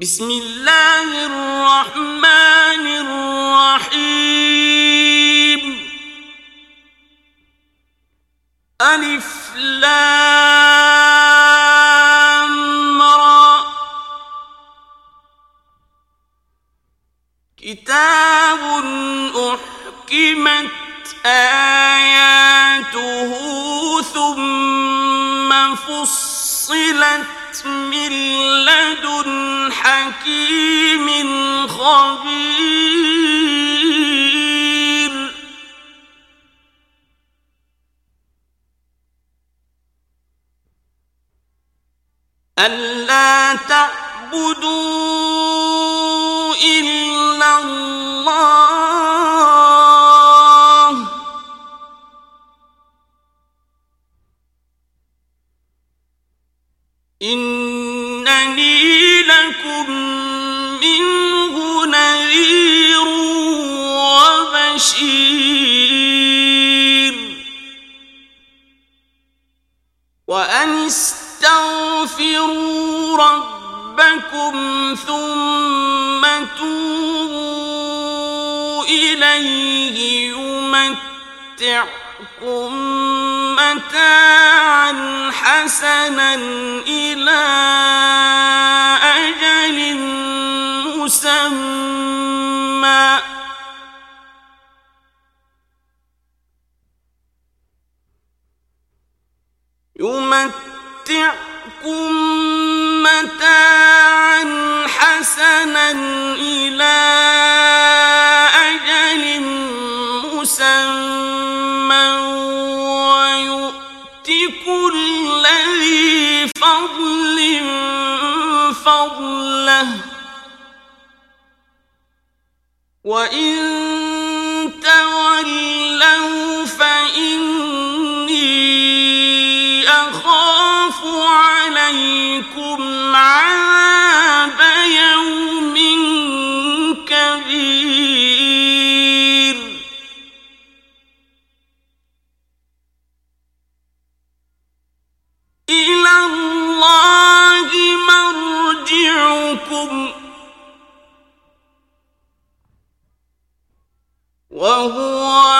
بسم اللہ الرحمن الرحیم الف لام را کتاب احکمت آیاته ثم فصلت من لدن حكيم خبير. ألا تعبدوا إلا الله. إنني لكم منه نذير وبشير وأن استغفروا ربكم ثم توبوا إليه يمتعكم متاعا حسنا إلى يمتعكم متاعا حسنا إلى أجل مسمى كل ذي فضل فضله. وإن أخاف عليكم عذاب يوم كبير. إلى الله مرجعكم. وهو